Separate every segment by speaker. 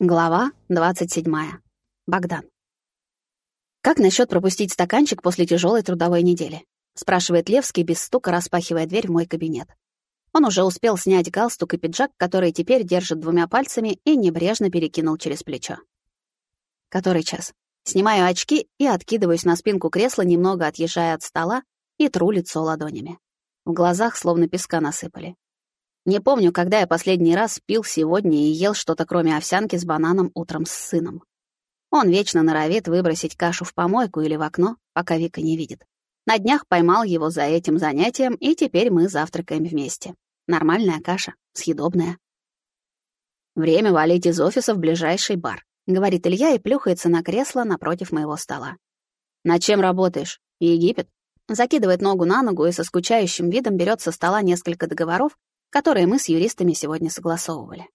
Speaker 1: Глава 27. Богдан. «Как насчет пропустить стаканчик после тяжелой трудовой недели?» — спрашивает Левский, без стука распахивая дверь в мой кабинет. Он уже успел снять галстук и пиджак, который теперь держит двумя пальцами, и небрежно перекинул через плечо. Который час? Снимаю очки и откидываюсь на спинку кресла, немного отъезжая от стола, и тру лицо ладонями. В глазах словно песка насыпали. Не помню, когда я последний раз пил сегодня и ел что-то кроме овсянки с бананом утром с сыном. Он вечно норовит выбросить кашу в помойку или в окно, пока Вика не видит. На днях поймал его за этим занятием, и теперь мы завтракаем вместе. Нормальная каша, съедобная. «Время валить из офиса в ближайший бар», — говорит Илья и плюхается на кресло напротив моего стола. «Над чем работаешь? Египет?» Закидывает ногу на ногу и со скучающим видом берет со стола несколько договоров, которые мы с юристами сегодня согласовывали.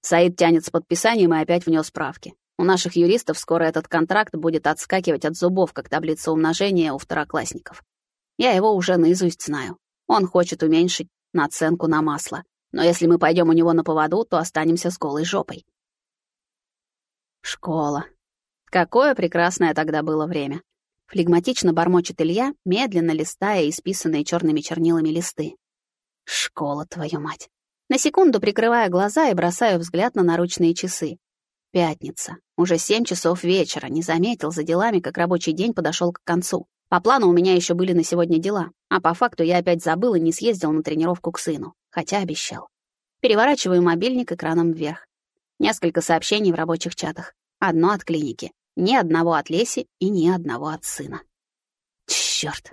Speaker 1: Саид тянет с подписанием и опять внес справки. У наших юристов скоро этот контракт будет отскакивать от зубов, как таблица умножения у второклассников. Я его уже наизусть знаю. Он хочет уменьшить наценку на масло. Но если мы пойдем у него на поводу, то останемся с голой жопой. Школа. Какое прекрасное тогда было время. Флегматично бормочет Илья, медленно листая исписанные черными чернилами листы. Школа, твою мать. На секунду прикрывая глаза и бросаю взгляд на наручные часы. Пятница. Уже семь часов вечера. Не заметил за делами, как рабочий день подошел к концу. По плану у меня еще были на сегодня дела, а по факту я опять забыл и не съездил на тренировку к сыну, хотя обещал. Переворачиваю мобильник экраном вверх. Несколько сообщений в рабочих чатах. Одно от клиники. Ни одного от Леси и ни одного от сына. Чёрт.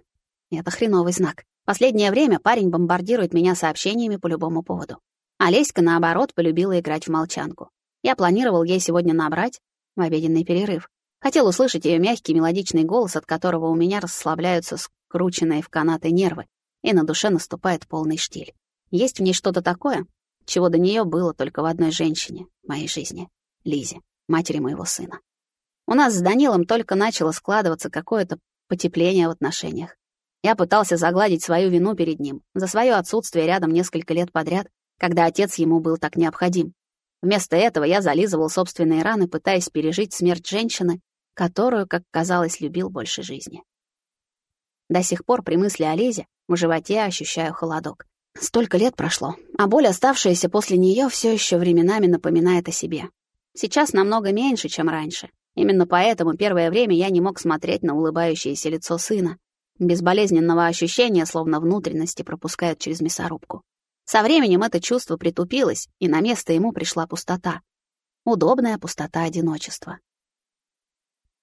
Speaker 1: Это хреновый знак. Последнее время парень бомбардирует меня сообщениями по любому поводу. А Леська, наоборот, полюбила играть в молчанку. Я планировал ей сегодня набрать в обеденный перерыв. Хотел услышать ее мягкий мелодичный голос, от которого у меня расслабляются скрученные в канаты нервы, и на душе наступает полный штиль. Есть в ней что-то такое, чего до нее было только в одной женщине в моей жизни — Лизе, матери моего сына. У нас с Данилом только начало складываться какое-то потепление в отношениях. Я пытался загладить свою вину перед ним за свое отсутствие рядом несколько лет подряд, когда отец ему был так необходим. Вместо этого я зализывал собственные раны, пытаясь пережить смерть женщины, которую, как казалось, любил больше жизни. До сих пор при мысли о Лизе в животе ощущаю холодок. Столько лет прошло, а боль, оставшаяся после нее, все еще временами напоминает о себе. Сейчас намного меньше, чем раньше. Именно поэтому первое время я не мог смотреть на улыбающееся лицо сына, без болезненного ощущения, словно внутренности пропускают через мясорубку. Со временем это чувство притупилось, и на место ему пришла пустота. Удобная пустота одиночества.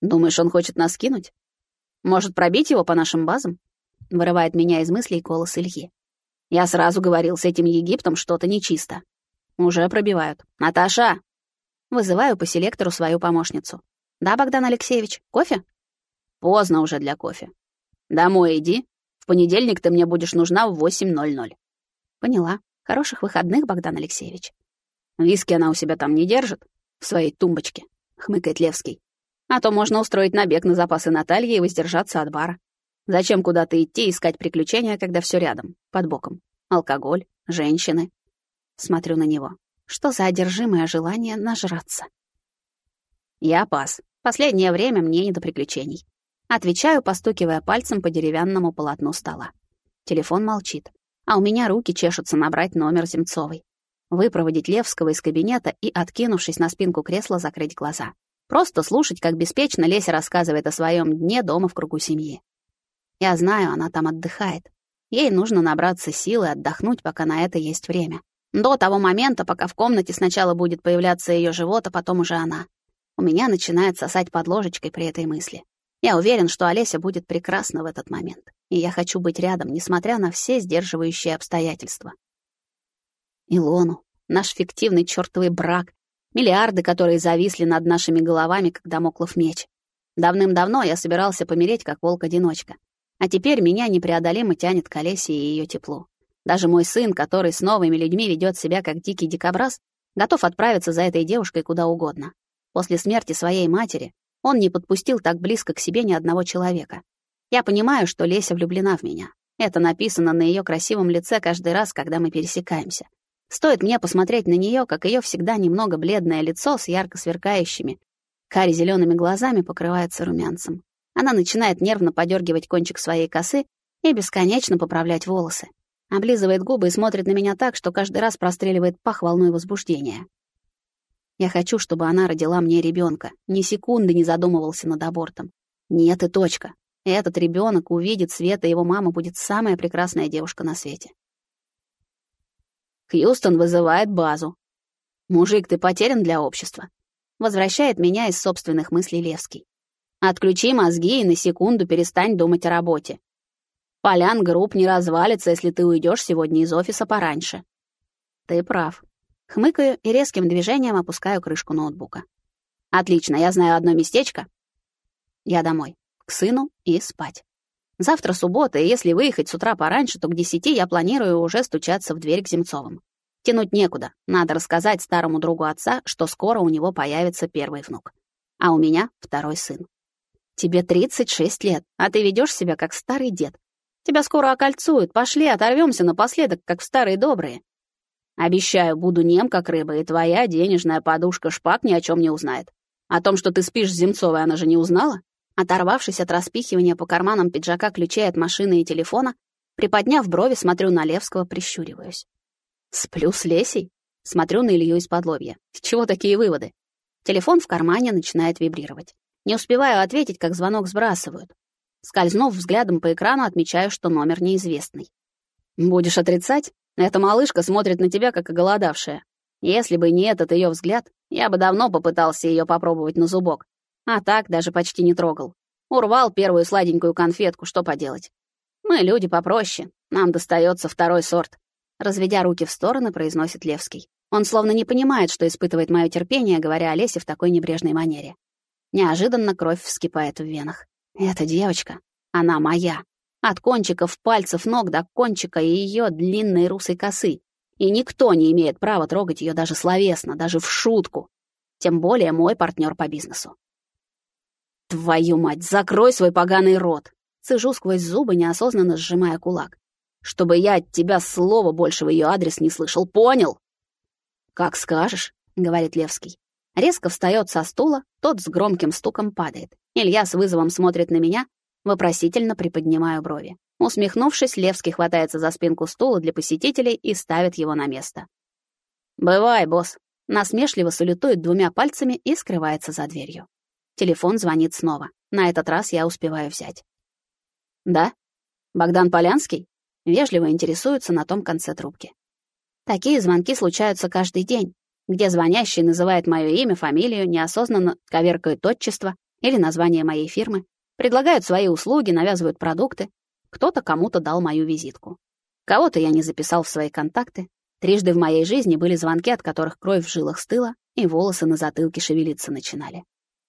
Speaker 1: «Думаешь, он хочет нас кинуть? Может, пробить его по нашим базам?» Вырывает меня из мыслей голос Ильи. «Я сразу говорил, с этим Египтом что-то нечисто. Уже пробивают. Наташа!» Вызываю по селектору свою помощницу. «Да, Богдан Алексеевич, кофе?» «Поздно уже для кофе. Домой иди. В понедельник ты мне будешь нужна в 8.00. Поняла. Хороших выходных, Богдан Алексеевич. Виски она у себя там не держит? В своей тумбочке, хмыкает Левский. А то можно устроить набег на запасы Натальи и воздержаться от бара. Зачем куда-то идти искать приключения, когда все рядом, под боком? Алкоголь, женщины. Смотрю на него. Что за одержимое желание нажраться? Я пас. Последнее время мне не до приключений. Отвечаю, постукивая пальцем по деревянному полотну стола. Телефон молчит, а у меня руки чешутся набрать номер Земцовой. Выпроводить Левского из кабинета и, откинувшись на спинку кресла, закрыть глаза. Просто слушать, как беспечно Леся рассказывает о своем дне дома в кругу семьи. Я знаю, она там отдыхает. Ей нужно набраться сил и отдохнуть, пока на это есть время. До того момента, пока в комнате сначала будет появляться ее живот, а потом уже она. У меня начинает сосать под ложечкой при этой мысли. Я уверен, что Олеся будет прекрасна в этот момент, и я хочу быть рядом, несмотря на все сдерживающие обстоятельства. Илону, наш фиктивный чертовый брак, миллиарды, которые зависли над нашими головами, как домоклов меч. Давным-давно я собирался помереть, как волк-одиночка. А теперь меня непреодолимо тянет к Олесе и ее теплу. Даже мой сын, который с новыми людьми ведет себя как дикий дикобраз, готов отправиться за этой девушкой куда угодно. После смерти своей матери он не подпустил так близко к себе ни одного человека. Я понимаю, что Леся влюблена в меня. Это написано на ее красивом лице каждый раз, когда мы пересекаемся. Стоит мне посмотреть на нее, как ее всегда немного бледное лицо с ярко сверкающими, кари зелеными глазами покрывается румянцем. Она начинает нервно подергивать кончик своей косы и бесконечно поправлять волосы. Облизывает губы и смотрит на меня так, что каждый раз простреливает пах волной возбуждения. Я хочу, чтобы она родила мне ребенка. Ни секунды не задумывался над абортом. Нет и точка. Этот ребенок увидит свет, и его мама будет самая прекрасная девушка на свете. Хьюстон вызывает базу. Мужик, ты потерян для общества. Возвращает меня из собственных мыслей Левский. Отключи мозги и на секунду перестань думать о работе. Полян групп не развалится, если ты уйдешь сегодня из офиса пораньше. Ты прав. Хмыкаю и резким движением опускаю крышку ноутбука. Отлично, я знаю одно местечко. Я домой, к сыну и спать. Завтра суббота, и если выехать с утра пораньше, то к десяти я планирую уже стучаться в дверь к Земцовым. Тянуть некуда. Надо рассказать старому другу отца, что скоро у него появится первый внук. А у меня второй сын. Тебе 36 лет, а ты ведешь себя как старый дед. Тебя скоро окольцуют. Пошли, оторвемся напоследок, как в старые добрые. Обещаю, буду нем, как рыба, и твоя денежная подушка шпак ни о чем не узнает. О том, что ты спишь с Земцовой, она же не узнала? Оторвавшись от распихивания по карманам пиджака ключей от машины и телефона, приподняв брови, смотрю на Левского, прищуриваюсь. Сплю с Лесей? Смотрю на Илью из-под лобья. С чего такие выводы? Телефон в кармане начинает вибрировать. Не успеваю ответить, как звонок сбрасывают. Скользнув взглядом по экрану, отмечаю, что номер неизвестный. «Будешь отрицать? Эта малышка смотрит на тебя, как оголодавшая. Если бы не этот ее взгляд, я бы давно попытался ее попробовать на зубок. А так даже почти не трогал. Урвал первую сладенькую конфетку, что поделать. Мы люди попроще, нам достается второй сорт. Разведя руки в стороны, произносит Левский. Он словно не понимает, что испытывает мое терпение, говоря о Лесе в такой небрежной манере. Неожиданно кровь вскипает в венах. Эта девочка, она моя. От кончиков пальцев ног до кончика ее длинной русой косы. И никто не имеет права трогать ее даже словесно, даже в шутку. Тем более мой партнер по бизнесу. «Твою мать, закрой свой поганый рот!» Цежу сквозь зубы, неосознанно сжимая кулак. «Чтобы я от тебя слова больше в ее адрес не слышал, понял?» «Как скажешь», — говорит Левский. Резко встает со стула, тот с громким стуком падает. Илья с вызовом смотрит на меня, Вопросительно приподнимаю брови. Усмехнувшись, Левский хватается за спинку стула для посетителей и ставит его на место. «Бывай, босс!» Насмешливо салютует двумя пальцами и скрывается за дверью. Телефон звонит снова. На этот раз я успеваю взять. «Да? Богдан Полянский?» Вежливо интересуется на том конце трубки. Такие звонки случаются каждый день, где звонящий называет мое имя, фамилию, неосознанно коверкает отчество или название моей фирмы, Предлагают свои услуги, навязывают продукты. Кто-то кому-то дал мою визитку. Кого-то я не записал в свои контакты. Трижды в моей жизни были звонки, от которых кровь в жилах стыла, и волосы на затылке шевелиться начинали.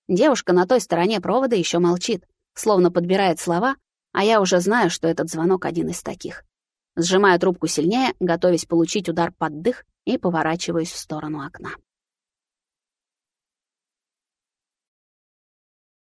Speaker 1: Девушка на той стороне провода еще молчит, словно подбирает слова, а я уже знаю, что этот звонок один из таких. Сжимаю трубку сильнее, готовясь получить удар под дых, и поворачиваюсь в сторону окна.